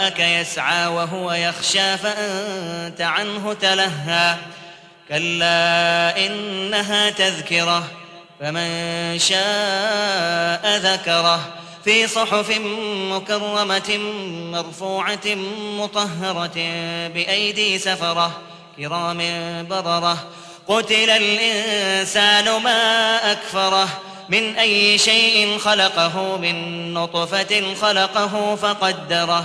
جاءك يسعى وهو يخشى فأنت عنه تلهى. كلا إنها تذكرة فمن شاء ذكره. في صحف مكرمة مرفوعة مطهرة بأيدي سفرة كرام بررة. قتل الإنسان ما أكفره من أي شيء خلقه من نطفة خلقه فقدره.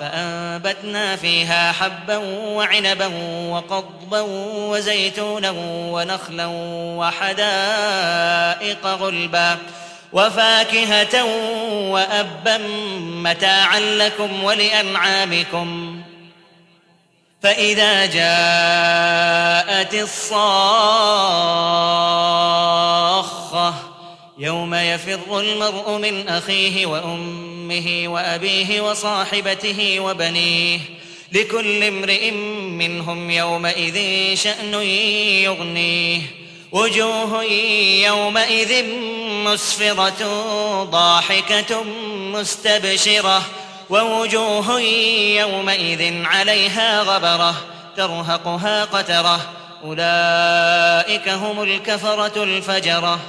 فأنبتنا فيها حبا وعنبا وقضبا وزيتونا ونخلا وحدائق غلبا وفاكهة وأبا متاعا لكم ولأنعامكم فإذا جاءت الصاخة يوم يفر المرء من أخيه وأمه وأبيه وصاحبته وبنيه لكل امرئ منهم يومئذ شأن يغنيه وجوه يومئذ مسفرة ضاحكة مستبشرة ووجوه يومئذ عليها غبرة ترهقها قترة أولئك هم الكفرة الفجرة